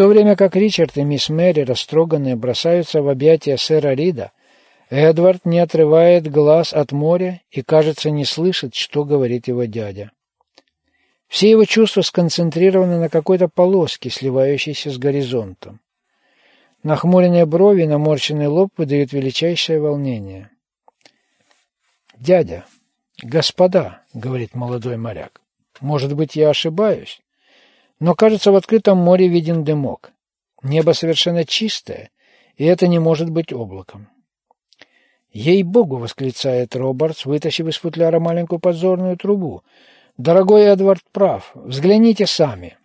то время как Ричард и мисс Мэри, растроганные, бросаются в объятия сэра Рида, Эдвард не отрывает глаз от моря и, кажется, не слышит, что говорит его дядя. Все его чувства сконцентрированы на какой-то полоске, сливающейся с горизонтом. Нахмуренные брови и наморщенный лоб выдают величайшее волнение. «Дядя, господа», — говорит молодой моряк, — «может быть, я ошибаюсь, но, кажется, в открытом море виден дымок. Небо совершенно чистое, и это не может быть облаком». «Ей-богу!» — восклицает Робертс, вытащив из футляра маленькую подзорную трубу — Дорогой Эдвард прав. Взгляните сами.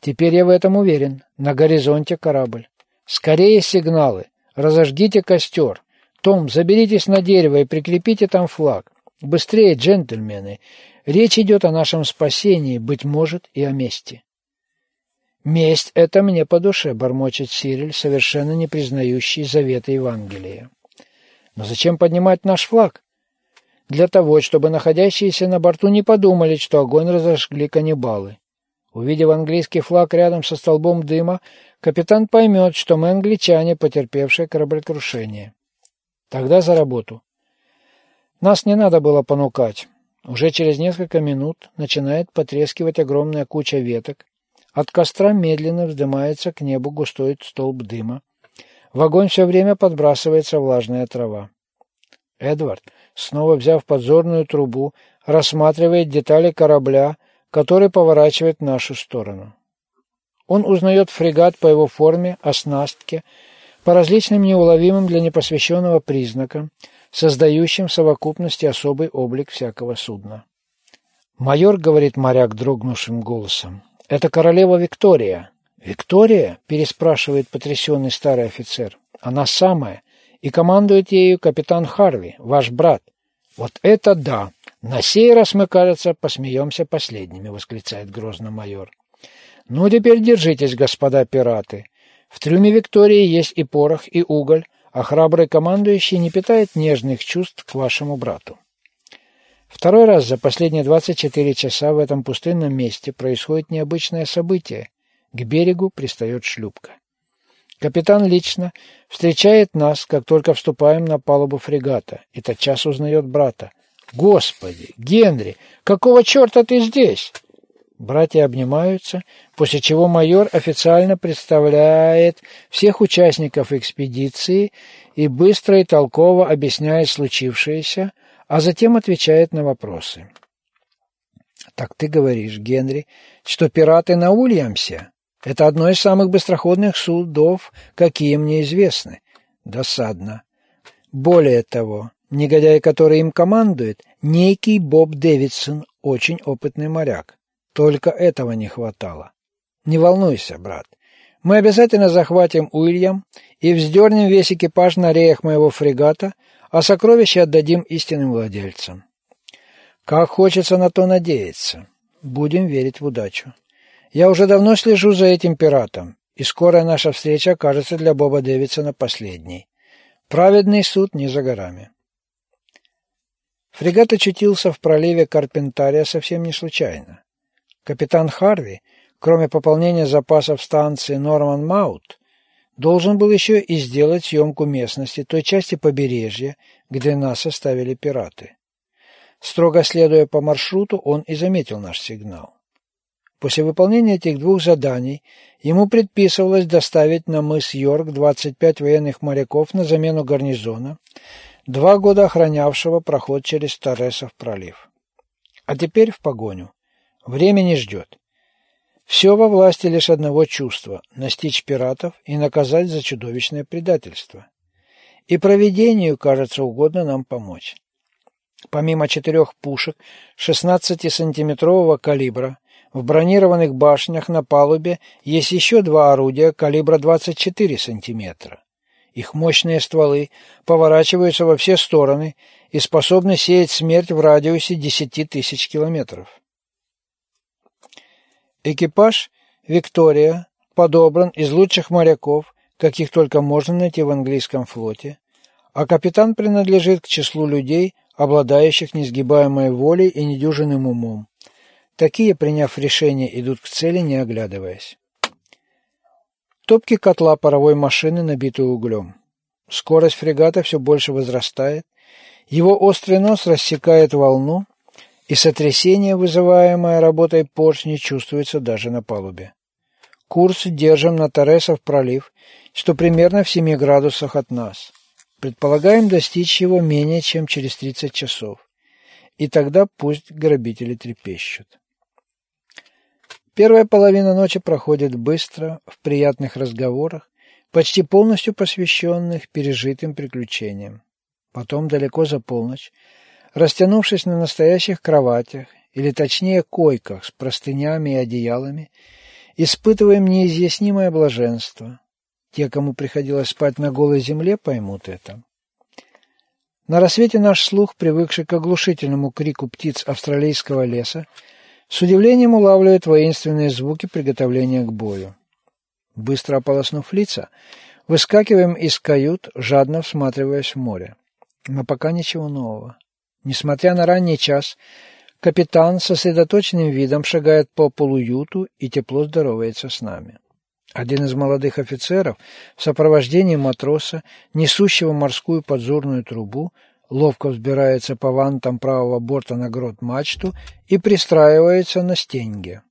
Теперь я в этом уверен. На горизонте корабль. Скорее сигналы. Разожгите костер. Том, заберитесь на дерево и прикрепите там флаг. Быстрее, джентльмены. Речь идет о нашем спасении, быть может, и о мести. «Месть — это мне по душе», — бормочет Сириль, совершенно не признающий завета Евангелия. «Но зачем поднимать наш флаг? для того, чтобы находящиеся на борту не подумали, что огонь разожгли каннибалы. Увидев английский флаг рядом со столбом дыма, капитан поймет, что мы англичане, потерпевшие кораблекрушение. Тогда за работу. Нас не надо было понукать. Уже через несколько минут начинает потрескивать огромная куча веток. От костра медленно вздымается к небу густой столб дыма. В огонь все время подбрасывается влажная трава. Эдвард, снова взяв подзорную трубу, рассматривает детали корабля, который поворачивает в нашу сторону. Он узнает фрегат по его форме, оснастке, по различным неуловимым для непосвященного признакам, создающим в совокупности особый облик всякого судна. «Майор», — говорит моряк дрогнувшим голосом, — «это королева Виктория». «Виктория?» — переспрашивает потрясенный старый офицер. «Она самая и командует ею капитан Харви, ваш брат. Вот это да! На сей раз мы, кажется, посмеемся последними, восклицает грозно майор. Ну, теперь держитесь, господа пираты. В трюме Виктории есть и порох, и уголь, а храбрый командующий не питает нежных чувств к вашему брату. Второй раз за последние 24 часа в этом пустынном месте происходит необычное событие. К берегу пристает шлюпка. Капитан лично встречает нас, как только вступаем на палубу фрегата, и тотчас узнает брата. «Господи! Генри! Какого черта ты здесь?» Братья обнимаются, после чего майор официально представляет всех участников экспедиции и быстро и толково объясняет случившееся, а затем отвечает на вопросы. «Так ты говоришь, Генри, что пираты на Ульямсе?» Это одно из самых быстроходных судов, какие мне известны. Досадно. Более того, негодяй, который им командует, некий Боб Дэвидсон, очень опытный моряк. Только этого не хватало. Не волнуйся, брат. Мы обязательно захватим Уильям и вздернем весь экипаж на реях моего фрегата, а сокровища отдадим истинным владельцам. Как хочется на то надеяться. Будем верить в удачу. Я уже давно слежу за этим пиратом, и скорая наша встреча окажется для Боба Дэвидсона последней. Праведный суд не за горами. Фрегат очутился в проливе Карпентария совсем не случайно. Капитан Харви, кроме пополнения запасов станции Норман Маут, должен был еще и сделать съемку местности той части побережья, где нас оставили пираты. Строго следуя по маршруту, он и заметил наш сигнал. После выполнения этих двух заданий ему предписывалось доставить на мыс Йорк 25 военных моряков на замену гарнизона, два года охранявшего проход через Торресов пролив. А теперь в погоню. Время не ждет. Все во власти лишь одного чувства – настичь пиратов и наказать за чудовищное предательство. И проведению, кажется, угодно нам помочь. Помимо четырех пушек 16-сантиметрового калибра, в бронированных башнях на палубе есть еще два орудия калибра 24 сантиметра. Их мощные стволы поворачиваются во все стороны и способны сеять смерть в радиусе 10 тысяч километров. Экипаж «Виктория» подобран из лучших моряков, каких только можно найти в английском флоте, а капитан принадлежит к числу людей, обладающих несгибаемой волей и недюжинным умом. Такие, приняв решение, идут к цели, не оглядываясь. Топки котла паровой машины набиты углем. Скорость фрегата все больше возрастает, его острый нос рассекает волну, и сотрясение, вызываемое работой поршней, чувствуется даже на палубе. Курс держим на Торресов пролив, что примерно в 7 градусах от нас. Предполагаем достичь его менее чем через 30 часов. И тогда пусть грабители трепещут. Первая половина ночи проходит быстро, в приятных разговорах, почти полностью посвященных пережитым приключениям. Потом, далеко за полночь, растянувшись на настоящих кроватях, или точнее койках с простынями и одеялами, испытываем неизъяснимое блаженство. Те, кому приходилось спать на голой земле, поймут это. На рассвете наш слух, привыкший к оглушительному крику птиц австралийского леса, с удивлением улавливает воинственные звуки приготовления к бою. Быстро ополоснув лица, выскакиваем из кают, жадно всматриваясь в море. Но пока ничего нового. Несмотря на ранний час, капитан сосредоточенным видом шагает по полуюту и тепло здоровается с нами. Один из молодых офицеров в сопровождении матроса, несущего морскую подзорную трубу, ловко взбирается по вантам правого борта на грот мачту и пристраивается на стенге.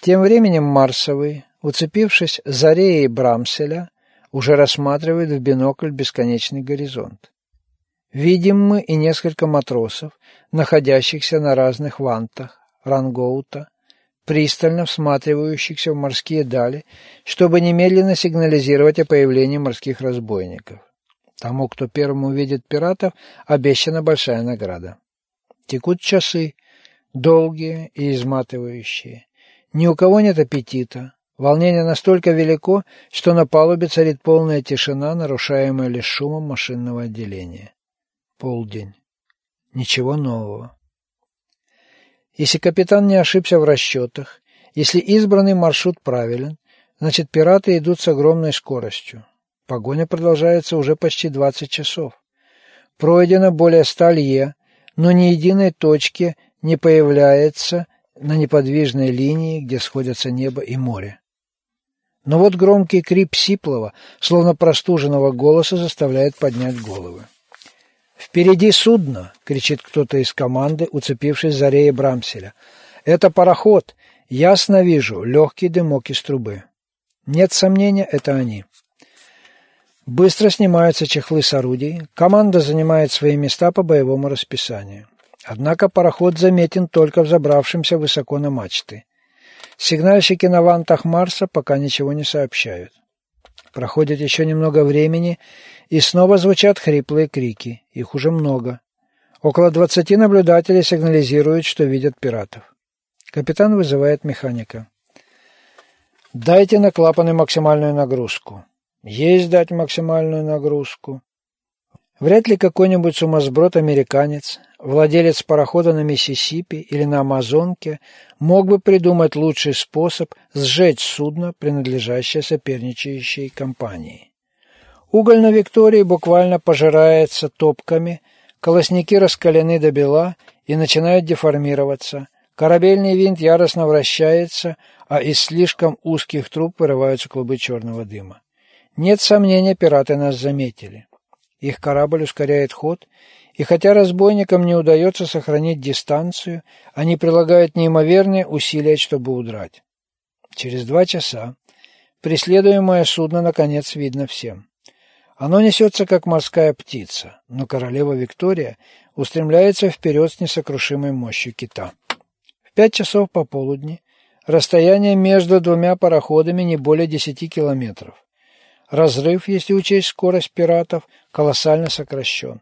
Тем временем Марсовый, уцепившись за реи Брамселя, уже рассматривает в бинокль бесконечный горизонт. Видим мы и несколько матросов, находящихся на разных вантах, рангоута, пристально всматривающихся в морские дали, чтобы немедленно сигнализировать о появлении морских разбойников. Тому, кто первым увидит пиратов, обещана большая награда. Текут часы, долгие и изматывающие. Ни у кого нет аппетита. Волнение настолько велико, что на палубе царит полная тишина, нарушаемая лишь шумом машинного отделения. Полдень. Ничего нового. Если капитан не ошибся в расчетах, если избранный маршрут правилен, значит пираты идут с огромной скоростью. Погоня продолжается уже почти 20 часов. Пройдено более ста лье, но ни единой точки не появляется на неподвижной линии, где сходятся небо и море. Но вот громкий крип Сиплова, словно простуженного голоса, заставляет поднять головы. «Впереди судно!» — кричит кто-то из команды, уцепившись за реи Брамселя. «Это пароход! Ясно вижу, легкий дымок из трубы». Нет сомнения, это они. Быстро снимаются чехлы с орудий, команда занимает свои места по боевому расписанию. Однако пароход заметен только взобравшимся высоко на мачты. Сигнальщики на вантах Марса пока ничего не сообщают. Проходит еще немного времени, и снова звучат хриплые крики. Их уже много. Около двадцати наблюдателей сигнализируют, что видят пиратов. Капитан вызывает механика. «Дайте на клапаны максимальную нагрузку». «Есть дать максимальную нагрузку». Вряд ли какой-нибудь сумасброд-американец, владелец парохода на Миссисипи или на Амазонке, мог бы придумать лучший способ сжечь судно, принадлежащее соперничающей компании. Уголь на Виктории буквально пожирается топками, колосники раскалены до бела и начинают деформироваться. Корабельный винт яростно вращается, а из слишком узких труб вырываются клубы черного дыма. Нет сомнения, пираты нас заметили. Их корабль ускоряет ход, и хотя разбойникам не удается сохранить дистанцию, они прилагают неимоверные усилия, чтобы удрать. Через два часа преследуемое судно наконец видно всем. Оно несется, как морская птица, но королева Виктория устремляется вперед с несокрушимой мощью кита. В пять часов пополудни расстояние между двумя пароходами не более десяти километров. Разрыв, если учесть скорость пиратов, колоссально сокращен.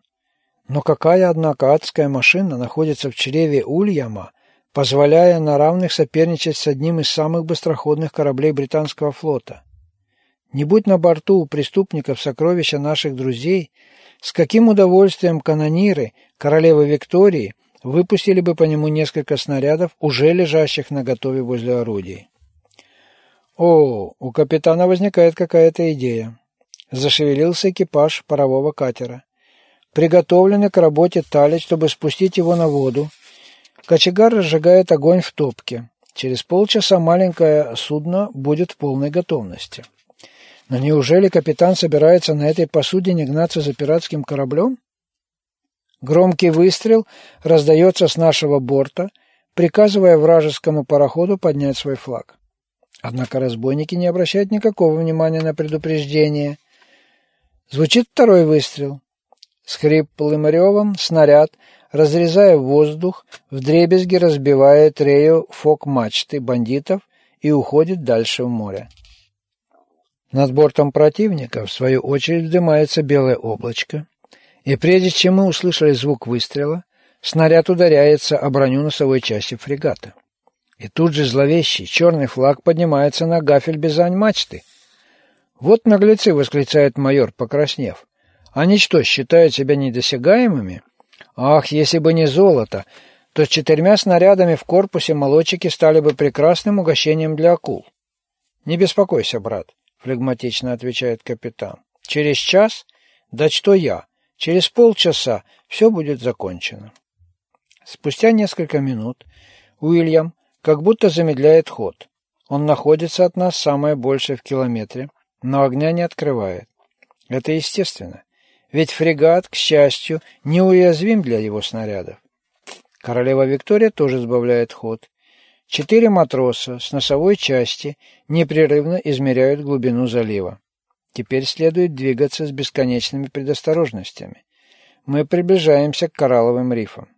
Но какая, однако, адская машина находится в чреве Ульяма, позволяя на равных соперничать с одним из самых быстроходных кораблей британского флота? Не будь на борту у преступников сокровища наших друзей, с каким удовольствием канониры королевы Виктории выпустили бы по нему несколько снарядов, уже лежащих на готове возле орудий. О, у капитана возникает какая-то идея. Зашевелился экипаж парового катера. Приготовленный к работе талец, чтобы спустить его на воду. Кочегар разжигает огонь в топке. Через полчаса маленькое судно будет в полной готовности. Но неужели капитан собирается на этой посудине гнаться за пиратским кораблем? Громкий выстрел раздается с нашего борта, приказывая вражескому пароходу поднять свой флаг. Однако разбойники не обращают никакого внимания на предупреждение. Звучит второй выстрел. С хриплым ревом снаряд, разрезая воздух, вдребезги разбивает рею фок-мачты бандитов и уходит дальше в море. Над бортом противника, в свою очередь, вздымается белое облачко, и прежде чем мы услышали звук выстрела, снаряд ударяется о броню носовой части фрегата. И тут же зловещий черный флаг поднимается на гафель бизань мачты. «Вот наглецы!» — восклицает майор, покраснев. «Они что, считают себя недосягаемыми? Ах, если бы не золото, то с четырьмя снарядами в корпусе молодчики стали бы прекрасным угощением для акул». «Не беспокойся, брат», — флегматично отвечает капитан. «Через час? Да что я? Через полчаса все будет закончено». Спустя несколько минут Уильям как будто замедляет ход. Он находится от нас самое большее в километре, но огня не открывает. Это естественно, ведь фрегат, к счастью, неуязвим для его снарядов. Королева Виктория тоже сбавляет ход. Четыре матроса с носовой части непрерывно измеряют глубину залива. Теперь следует двигаться с бесконечными предосторожностями. Мы приближаемся к коралловым рифам.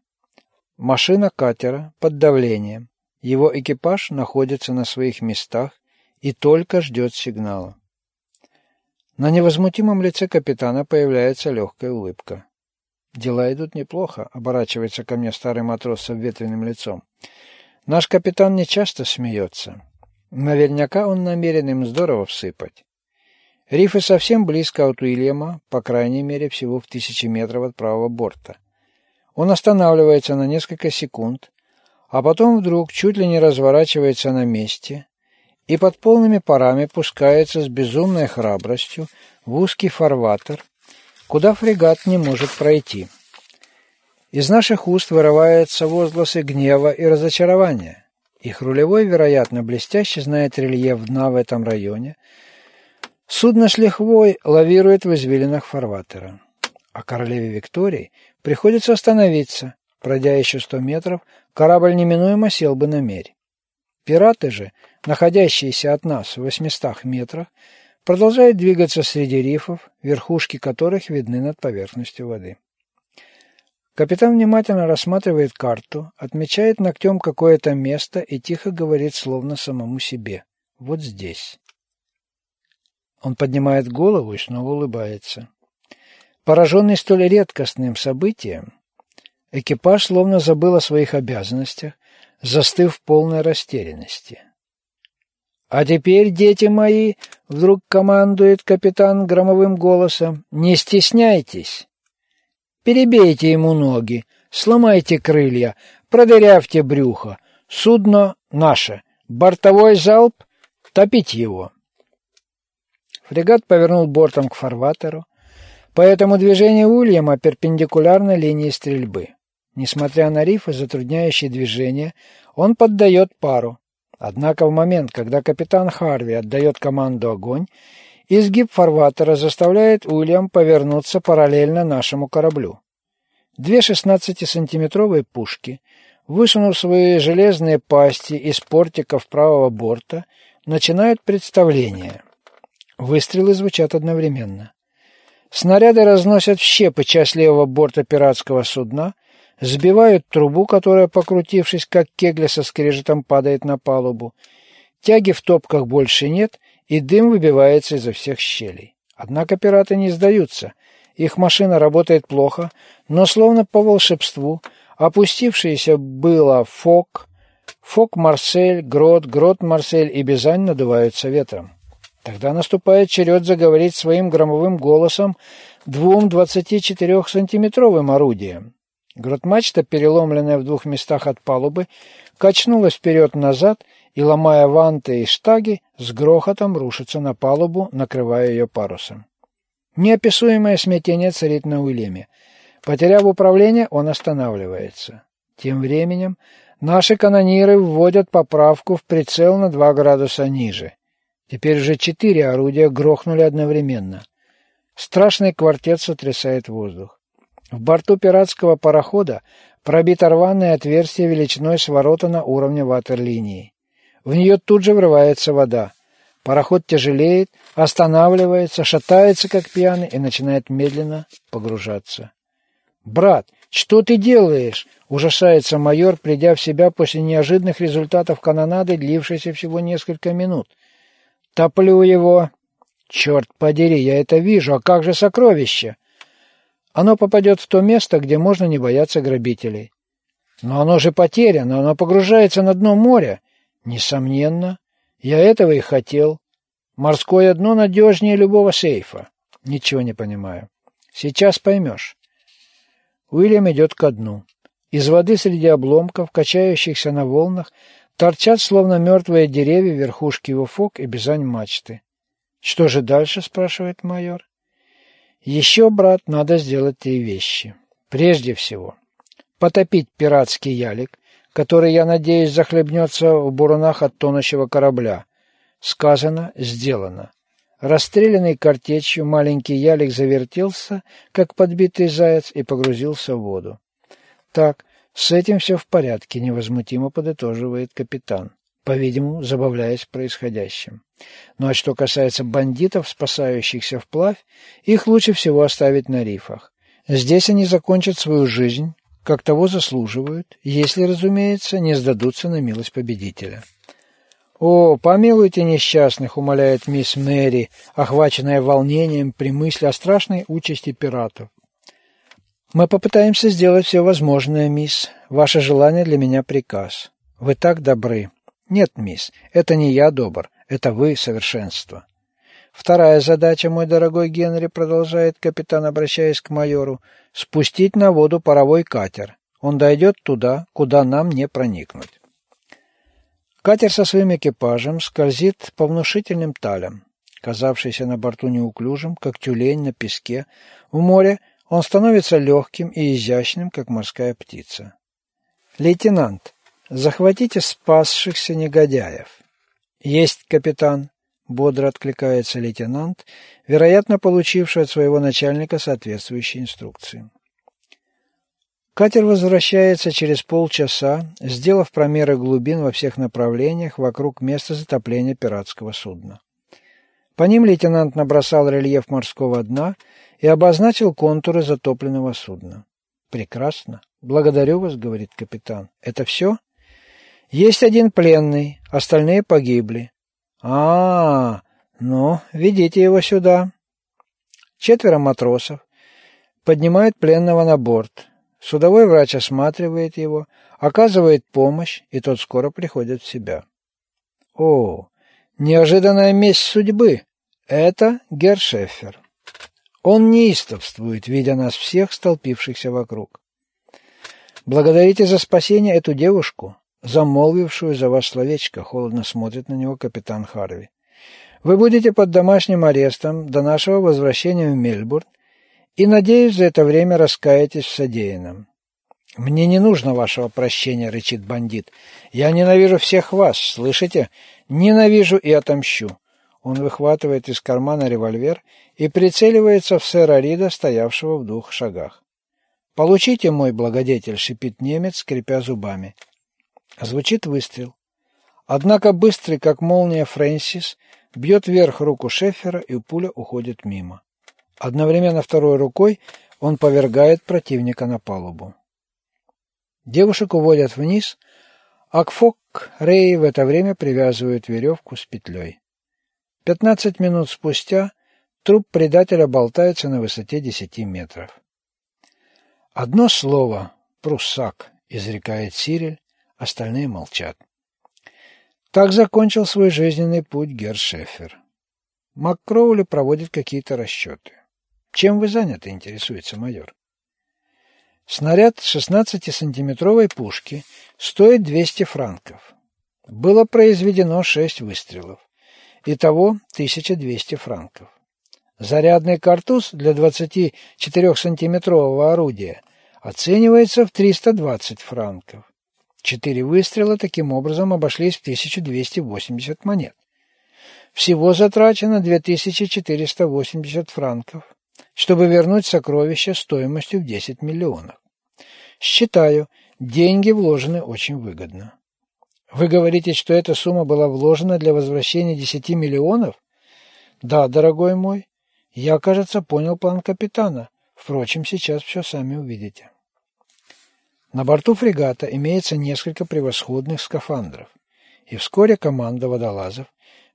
Машина катера под давлением. Его экипаж находится на своих местах и только ждет сигнала. На невозмутимом лице капитана появляется легкая улыбка. «Дела идут неплохо», — оборачивается ко мне старый матрос с обветренным лицом. «Наш капитан не часто смеется. Наверняка он намерен им здорово всыпать. Рифы совсем близко от Уильяма, по крайней мере, всего в тысячи метров от правого борта. Он останавливается на несколько секунд, а потом вдруг чуть ли не разворачивается на месте и под полными парами пускается с безумной храбростью в узкий фарватер, куда фрегат не может пройти. Из наших уст вырываются возгласы гнева и разочарования. Их рулевой, вероятно, блестяще знает рельеф дна в этом районе. Судно с лихвой лавирует в извилинах фарватера. А королеве Виктории приходится остановиться, Пройдя еще сто метров, корабль неминуемо сел бы на мерь. Пираты же, находящиеся от нас в восьмистах метрах, продолжают двигаться среди рифов, верхушки которых видны над поверхностью воды. Капитан внимательно рассматривает карту, отмечает ногтем какое-то место и тихо говорит словно самому себе. «Вот здесь». Он поднимает голову и снова улыбается. Пораженный столь редкостным событием, Экипаж словно забыл о своих обязанностях, застыв в полной растерянности. «А теперь, дети мои!» — вдруг командует капитан громовым голосом. «Не стесняйтесь! Перебейте ему ноги, сломайте крылья, продырявьте брюхо. Судно наше. Бортовой залп — топить его!» Фрегат повернул бортом к фарватеру, поэтому движение Уильяма перпендикулярно линии стрельбы. Несмотря на рифы, затрудняющие движение, он поддает пару. Однако в момент, когда капитан Харви отдает команду «Огонь», изгиб фарватера заставляет Уильям повернуться параллельно нашему кораблю. Две 16-сантиметровые пушки, высунув свои железные пасти из портиков правого борта, начинают представление. Выстрелы звучат одновременно. Снаряды разносят в щепы часть левого борта пиратского судна, Сбивают трубу, которая, покрутившись, как кегля со скрежетом падает на палубу. Тяги в топках больше нет, и дым выбивается изо всех щелей. Однако пираты не сдаются. Их машина работает плохо, но словно по волшебству опустившиеся было Фок, Фок-Марсель, Грот, Грот-Марсель и Бизань надуваются ветром. Тогда наступает черед заговорить своим громовым голосом двум 24-сантиметровым орудием. Грот-мачта, переломленная в двух местах от палубы, качнулась вперед-назад и, ломая ванты и штаги, с грохотом рушится на палубу, накрывая ее парусом. Неописуемое смятение царит на Уильяме. Потеряв управление, он останавливается. Тем временем Наши канониры вводят поправку в прицел на два градуса ниже. Теперь уже четыре орудия грохнули одновременно. Страшный квартет сотрясает воздух. В борту пиратского парохода пробито рваное отверстие величиной с ворота на уровне ватерлинии. В нее тут же врывается вода. Пароход тяжелеет, останавливается, шатается, как пьяный, и начинает медленно погружаться. «Брат, что ты делаешь?» – ужасается майор, придя в себя после неожиданных результатов канонады, длившейся всего несколько минут. «Топлю его!» «Черт подери, я это вижу, а как же сокровище?» «Оно попадет в то место, где можно не бояться грабителей». «Но оно же потеряно, оно погружается на дно моря». «Несомненно. Я этого и хотел. Морское дно надежнее любого сейфа». «Ничего не понимаю». «Сейчас поймешь». Уильям идет ко дну. Из воды среди обломков, качающихся на волнах, торчат, словно мертвые деревья, верхушки его фок и бизань мачты. «Что же дальше?» – спрашивает майор. «Еще, брат, надо сделать три вещи. Прежде всего, потопить пиратский ялик, который, я надеюсь, захлебнется в бурунах от тонущего корабля. Сказано, сделано. Расстрелянный картечью, маленький ялик завертелся, как подбитый заяц, и погрузился в воду. «Так, с этим все в порядке», — невозмутимо подытоживает капитан, по-видимому, забавляясь происходящим. Ну а что касается бандитов, спасающихся вплавь, их лучше всего оставить на рифах. Здесь они закончат свою жизнь, как того заслуживают, если, разумеется, не сдадутся на милость победителя. «О, помилуйте несчастных!» — умоляет мисс Мэри, охваченная волнением при мысли о страшной участи пиратов. «Мы попытаемся сделать все возможное, мисс. Ваше желание для меня приказ. Вы так добры». «Нет, мисс, это не я добр, это вы совершенство». «Вторая задача, мой дорогой Генри», — продолжает капитан, обращаясь к майору, — «спустить на воду паровой катер. Он дойдет туда, куда нам не проникнуть». Катер со своим экипажем скользит по внушительным талям. Казавшийся на борту неуклюжим, как тюлень на песке, в море он становится легким и изящным, как морская птица. «Лейтенант, захватите спасшихся негодяев». «Есть, капитан», — бодро откликается лейтенант, вероятно, получивший от своего начальника соответствующие инструкции. Катер возвращается через полчаса, сделав промеры глубин во всех направлениях вокруг места затопления пиратского судна. По ним лейтенант набросал рельеф морского дна и обозначил контуры затопленного судна. «Прекрасно. Благодарю вас», — говорит капитан. «Это все?» «Есть один пленный, остальные погибли». «А, -а, ну, ведите его сюда». Четверо матросов поднимают пленного на борт. Судовой врач осматривает его, оказывает помощь, и тот скоро приходит в себя. О, неожиданная месть судьбы! Это Гершефер. Он неистовствует, видя нас всех, столпившихся вокруг. Благодарите за спасение эту девушку, замолвившую за вас словечко, холодно смотрит на него капитан Харви. Вы будете под домашним арестом до нашего возвращения в Мельбурн и, надеюсь, за это время раскаетесь в содеянном. «Мне не нужно вашего прощения», — рычит бандит. «Я ненавижу всех вас, слышите? Ненавижу и отомщу». Он выхватывает из кармана револьвер и прицеливается в сэра Рида, стоявшего в двух шагах. «Получите, мой благодетель», — шипит немец, скрипя зубами. Звучит выстрел. Однако быстрый, как молния, Фрэнсис бьет вверх руку Шефера, и пуля уходит мимо. Одновременно второй рукой он повергает противника на палубу. Девушек уводят вниз, а к Фок Рэй в это время привязывают веревку с петлей. Пятнадцать минут спустя труп предателя болтается на высоте десяти метров. «Одно слово — пруссак», — изрекает Сириль, остальные молчат. Так закончил свой жизненный путь Гершефер. МакКроули проводит какие-то расчеты. Чем вы заняты, интересуется майор. Снаряд 16-сантиметровой пушки стоит 200 франков. Было произведено 6 выстрелов. Итого 1200 франков. Зарядный картуз для 24-сантиметрового орудия оценивается в 320 франков. Четыре выстрела таким образом обошлись в 1280 монет. Всего затрачено 2480 франков, чтобы вернуть сокровище стоимостью в 10 миллионов. Считаю, деньги вложены очень выгодно. Вы говорите, что эта сумма была вложена для возвращения 10 миллионов? Да, дорогой мой. Я, кажется, понял план капитана. Впрочем, сейчас все сами увидите. На борту фрегата имеется несколько превосходных скафандров, и вскоре команда водолазов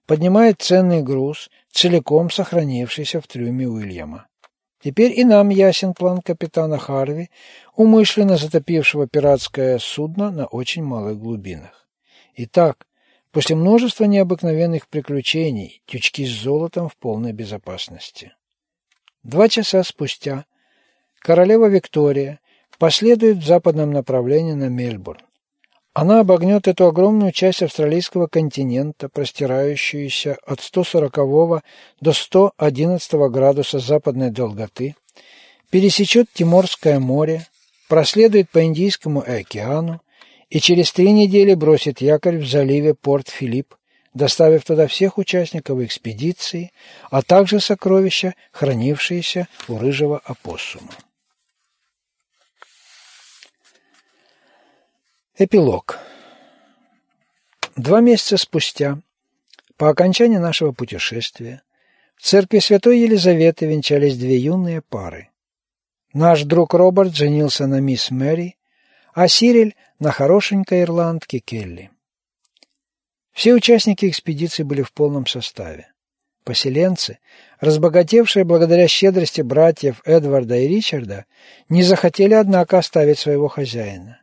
поднимает ценный груз, целиком сохранившийся в трюме Уильяма. Теперь и нам ясен план капитана Харви, умышленно затопившего пиратское судно на очень малых глубинах. Итак, после множества необыкновенных приключений, тючки с золотом в полной безопасности. Два часа спустя королева Виктория последует в западном направлении на Мельбурн. Она обогнет эту огромную часть австралийского континента, простирающуюся от 140 до 111 градуса западной долготы, пересечет Тиморское море, проследует по Индийскому океану и через три недели бросит якорь в заливе Порт-Филипп, доставив туда всех участников экспедиции, а также сокровища, хранившиеся у рыжего опоссума. Эпилог. Два месяца спустя, по окончании нашего путешествия, в церкви Святой Елизаветы венчались две юные пары. Наш друг Роберт женился на мисс Мэри, а Сириль на хорошенькой ирландке Келли. Все участники экспедиции были в полном составе. Поселенцы, разбогатевшие благодаря щедрости братьев Эдварда и Ричарда, не захотели, однако, оставить своего хозяина.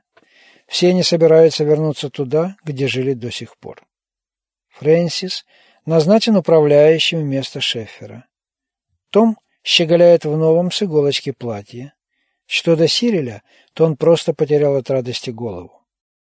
Все они собираются вернуться туда, где жили до сих пор. Фрэнсис назначен управляющим вместо Шеффера. Том щеголяет в новом с иголочки платье. Что до Сириля, то он просто потерял от радости голову.